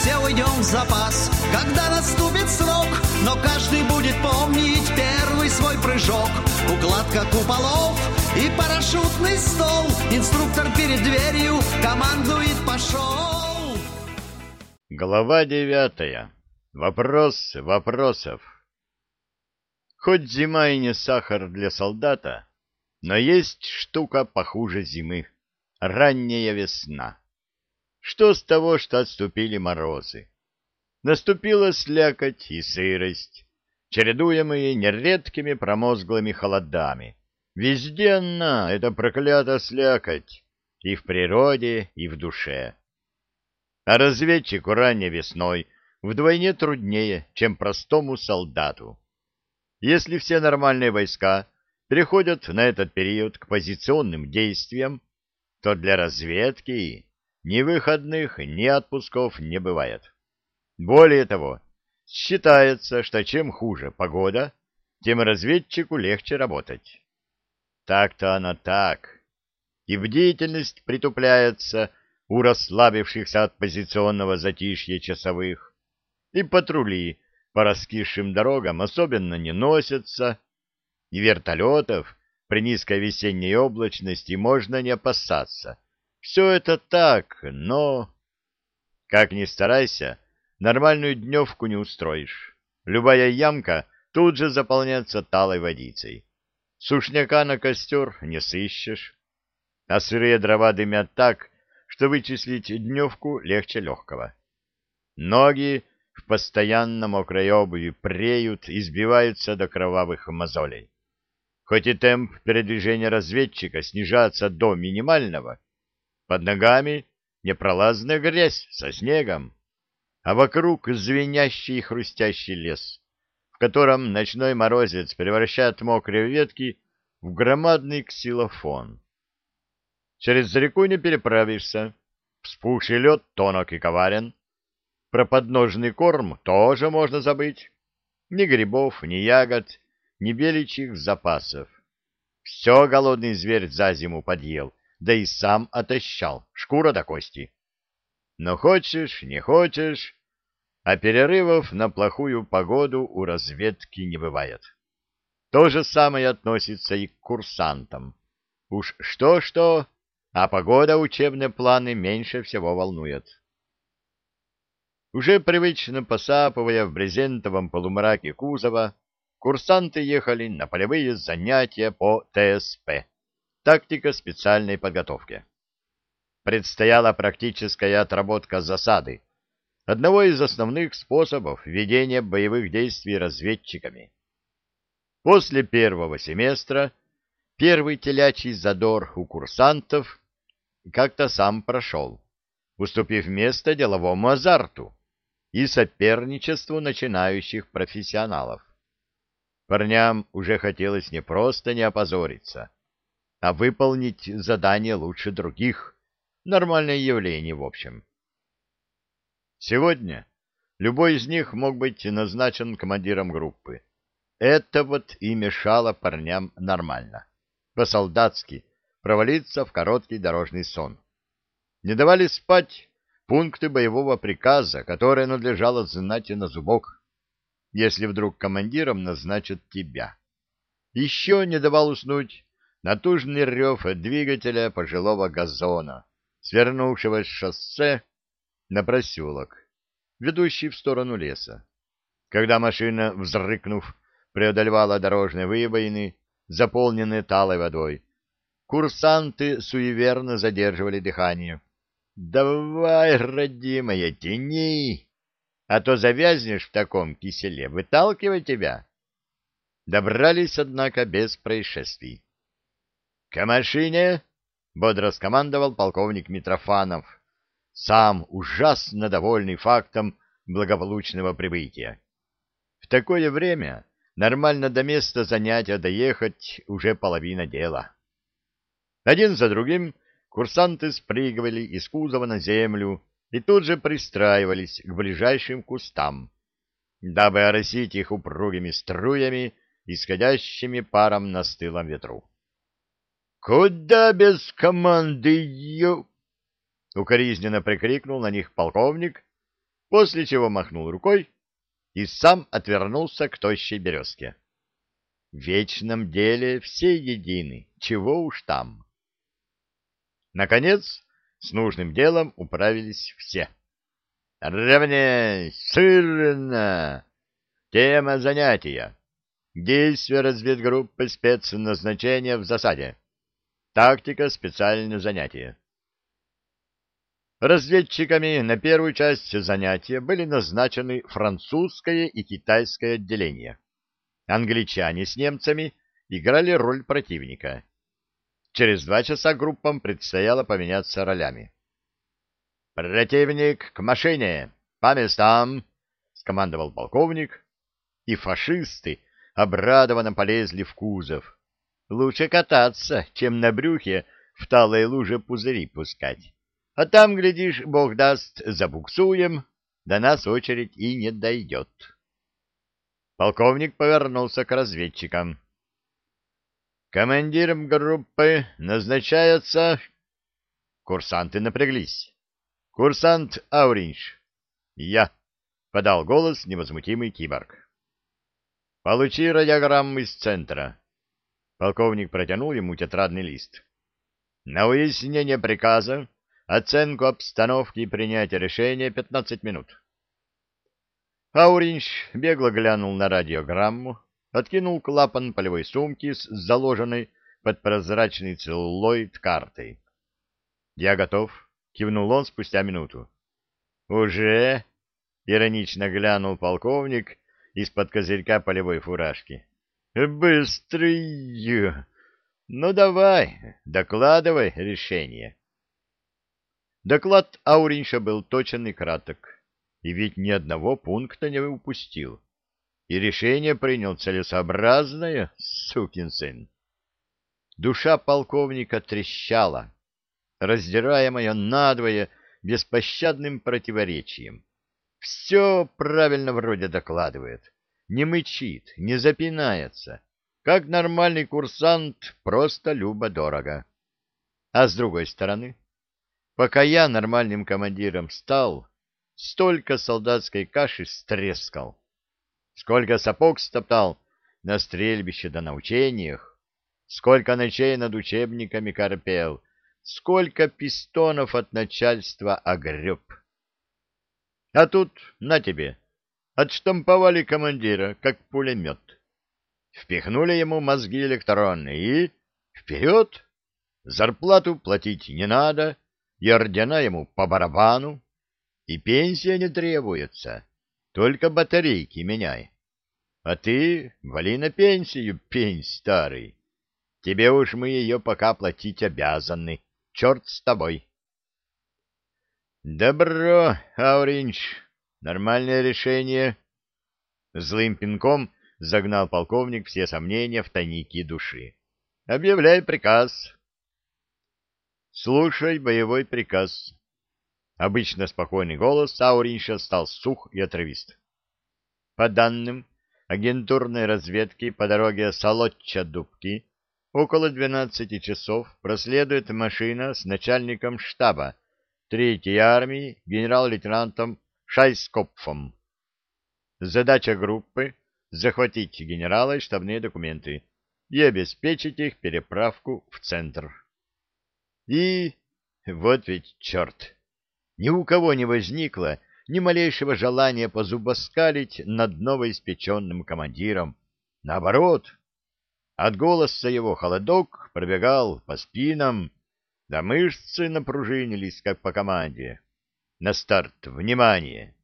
все уйдем в запас, когда наступит срок, но каждый будет помнить первый свой прыжок. Укладка куполов и парашютный стол, инструктор перед дверью командует «пошел». Глава девятая. Вопрос вопросов. Хоть зима и не сахар для солдата, но есть штука похуже зимы — ранняя весна. Что с того, что отступили морозы? Наступила слякоть и сырость, чередуемые нередкими промозглыми холодами. Везде она, эта проклятая слякоть, и в природе, и в душе. А разведчику ранней весной вдвойне труднее, чем простому солдату. Если все нормальные войска переходят на этот период к позиционным действиям, то для разведки ни выходных, ни отпусков не бывает. Более того, считается, что чем хуже погода, тем разведчику легче работать. Так-то она так. И бдительность притупляется у расслабившихся от позиционного затишья часовых, и патрули по раскисшим дорогам особенно не носятся, и вертолетов при низкой весенней облачности можно не опасаться. Все это так, но... Как ни старайся, нормальную дневку не устроишь. Любая ямка тут же заполняется талой водицей. Сушняка на костер не сыщешь, а сырые дрова дымят так, что вычислить дневку легче легкого. Ноги в постоянно мокрой обуви преют и сбиваются до кровавых мозолей. Хоть и темп передвижения разведчика снижается до минимального, под ногами непролазная грязь со снегом, а вокруг звенящий и хрустящий лес, в котором ночной морозец превращает мокрые ветки в громадный ксилофон. Через реку не переправишься. Вспухший лед тонок и коварен. Про подножный корм тоже можно забыть. Ни грибов, ни ягод, ни беличьих запасов. Все голодный зверь за зиму подъел, да и сам отощал, шкура до кости. Но хочешь, не хочешь, а перерывов на плохую погоду у разведки не бывает. То же самое относится и к курсантам. Уж что-что, а погода учебные планы меньше всего волнует. Уже привычно посапывая в брезентовом полумраке кузова, курсанты ехали на полевые занятия по ТСП – тактика специальной подготовки. Предстояла практическая отработка засады, одного из основных способов ведения боевых действий разведчиками. После первого семестра первый телячий задор у курсантов как-то сам прошел, уступив место деловому азарту и соперничеству начинающих профессионалов. Парням уже хотелось не просто не опозориться, а выполнить задание лучше других. Нормальное явление, в общем. Сегодня любой из них мог быть назначен командиром группы. Это вот и мешало парням нормально, по-солдатски, провалиться в короткий дорожный сон. Не давали спать пункты боевого приказа, которые надлежало знать и на зубок, если вдруг командиром назначат тебя. Еще не давал уснуть натужный рев двигателя пожилого газона, свернувшего с шоссе на проселок, ведущий в сторону леса. Когда машина, взрыкнув, преодолевала дорожные выбоины, заполненные талой водой, Курсанты суеверно задерживали дыхание. «Давай, родимая, тяни, а то завязнешь в таком киселе, выталкивай тебя». Добрались, однако, без происшествий. «К машине!» — бодро скомандовал полковник Митрофанов, сам ужасно довольный фактом благополучного прибытия. В такое время нормально до места занятия доехать уже половина дела. Один за другим курсанты спрыгивали из кузова на землю и тут же пристраивались к ближайшим кустам, дабы оросить их упругими струями, исходящими паром на стылом ветру. — Куда без команды, ё... — укоризненно прикрикнул на них полковник, после чего махнул рукой и сам отвернулся к тощей березке. В вечном деле все едины, чего уж там. Наконец, с нужным делом управились все. «Равнять! Сырно! Тема занятия. Действия разведгруппы спецназначения в засаде. Тактика специальное занятие. Разведчиками на первую часть занятия были назначены французское и китайское отделение. Англичане с немцами играли роль противника. Через два часа группам предстояло поменяться ролями. «Противник к машине! По местам!» — скомандовал полковник, и фашисты обрадованно полезли в кузов. Лучше кататься, чем на брюхе в талой луже пузыри пускать. А там, глядишь, бог даст, забуксуем, до нас очередь и не дойдет. Полковник повернулся к разведчикам. Командиром группы назначается... Курсанты напряглись. Курсант Ауринш. Я, — подал голос невозмутимый киборг. Получи радиограмму из центра. Полковник протянул ему тетрадный лист. На выяснение приказа Оценку обстановки и принятие решения 15 минут. Ауринч бегло глянул на радиограмму, откинул клапан полевой сумки с заложенной под прозрачный целлулоид картой. «Я готов», — кивнул он спустя минуту. «Уже?» — иронично глянул полковник из-под козырька полевой фуражки. «Быстрый! Ну давай, докладывай решение». Доклад Ауринша был точен и краток, и ведь ни одного пункта не упустил. И решение принял целесообразное, сукин сын. Душа полковника трещала, раздираемая надвое беспощадным противоречием. Все правильно вроде докладывает, не мычит, не запинается, как нормальный курсант, просто любо-дорого. А с другой стороны, Пока я нормальным командиром стал, столько солдатской каши стрескал, сколько сапог стоптал на стрельбище да на учениях, сколько ночей над учебниками корпел, сколько пистонов от начальства огреб. А тут, на тебе, отштамповали командира, как пулемет. Впихнули ему мозги электронные и вперед! Зарплату платить не надо, и ордена ему по барабану, и пенсия не требуется, только батарейки меняй. А ты вали на пенсию, пень старый. Тебе уж мы ее пока платить обязаны. Черт с тобой. Добро, Ауринч, нормальное решение. Злым пинком загнал полковник все сомнения в тайники души. Объявляй приказ. Слушай боевой приказ. Обычно спокойный голос Сауринша стал сух и отрывист. По данным агентурной разведки по дороге Солотча-Дубки около 12 часов проследует машина с начальником штаба Третьей армии генерал-лейтенантом Шайскопфом. Задача группы — захватить генерала и штабные документы и обеспечить их переправку в центр. И вот ведь черт! Ни у кого не возникло ни малейшего желания позубоскалить над новоиспеченным командиром. Наоборот, от голоса его холодок пробегал по спинам, да мышцы напружинились, как по команде. На старт, внимание!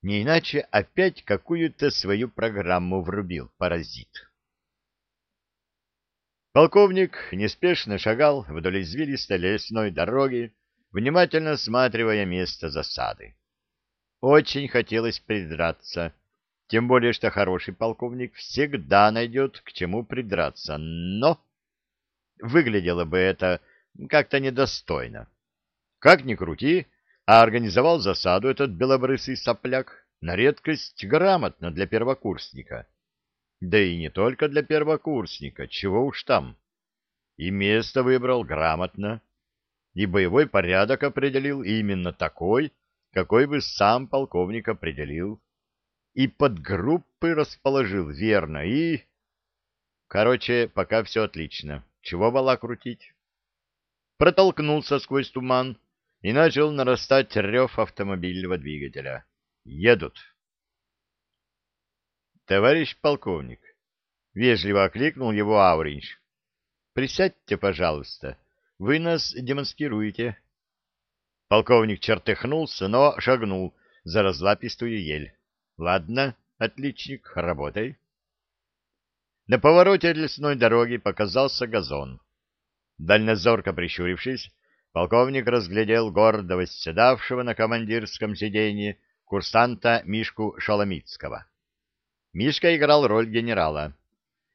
Не иначе опять какую-то свою программу врубил паразит. Полковник неспешно шагал вдоль извилистой лесной дороги, внимательно осматривая место засады. Очень хотелось придраться, тем более что хороший полковник всегда найдет к чему придраться, но выглядело бы это как-то недостойно. Как ни крути, а организовал засаду этот белобрысый сопляк на редкость грамотно для первокурсника. Да и не только для первокурсника, чего уж там. И место выбрал грамотно, и боевой порядок определил именно такой, какой бы сам полковник определил. И подгруппы расположил верно, и... Короче, пока все отлично. Чего вала крутить? Протолкнулся сквозь туман и начал нарастать рев автомобильного двигателя. Едут. Товарищ полковник, вежливо окликнул его Ауринч. Присядьте, пожалуйста. Вы нас демонстрируете. Полковник чертыхнулся, но шагнул за разлапистую ель. Ладно, отличник, работай. На повороте лесной дороги показался газон. Дальнозорко прищурившись, полковник разглядел гордо восседавшего на командирском сиденье курсанта Мишку Шаломицкого. Мишка играл роль генерала,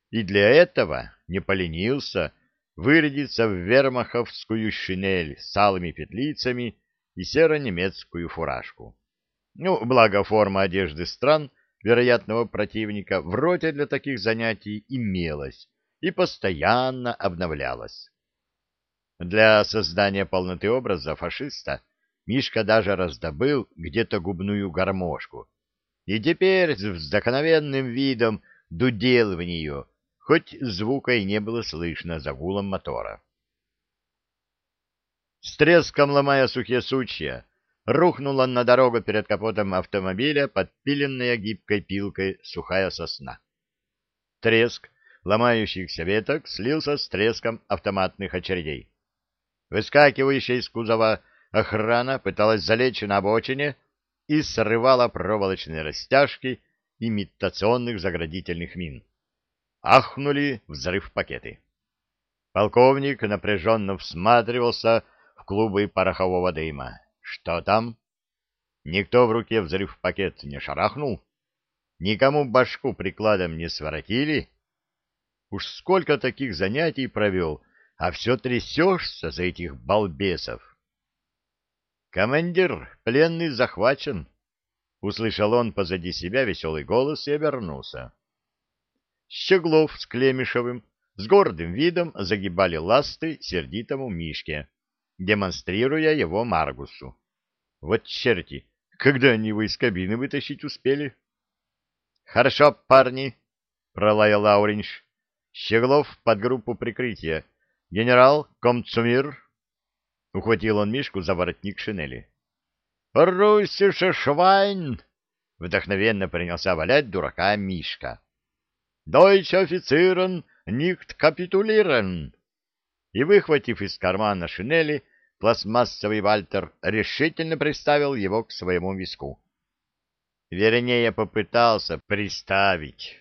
и для этого не поленился вырядиться в вермаховскую шинель с алыми петлицами и серо-немецкую фуражку. Ну, благо форма одежды стран — вероятного противника в роте для таких занятий имелось и постоянно обновлялось. Для создания полноты образа фашиста Мишка даже раздобыл где-то губную гармошку и теперь с вдохновенным видом дудел в нее, хоть звука и не было слышно за гулом мотора. С треском ломая сухие сучья, рухнула на дорогу перед капотом автомобиля подпиленная гибкой пилкой сухая сосна. Треск ломающихся веток слился с треском автоматных очередей. Выскакивающая из кузова охрана пыталась залечь на обочине и срывала проволочные растяжки имитационных заградительных мин. Ахнули взрыв пакеты. Полковник напряженно всматривался в клубы порохового дыма. Что там? Никто в руке взрыв пакет не шарахнул? Никому башку прикладом не своротили? Уж сколько таких занятий провел, а все трясешься за этих балбесов. «Командир, пленный захвачен!» Услышал он позади себя веселый голос и обернулся. Щеглов с Клемешевым с гордым видом загибали ласты сердитому Мишке, демонстрируя его Маргусу. Вот черти, когда они его из кабины вытащить успели? — Хорошо, парни, — пролаял Лауринш. Щеглов под группу прикрытия. Генерал Комцумир. Ухватил он Мишку за воротник шинели. — Руссише швайн! — вдохновенно принялся валять дурака Мишка. — Дойч офицерен никт капитулирен! И, выхватив из кармана шинели, пластмассовый Вальтер решительно приставил его к своему виску. Вернее, попытался приставить.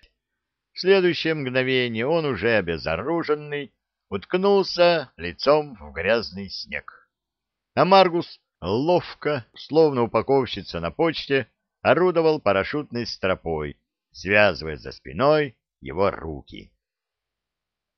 В следующее мгновение он уже обезоруженный уткнулся лицом в грязный снег. А Маргус ловко, словно упаковщица на почте, орудовал парашютной стропой, связывая за спиной его руки.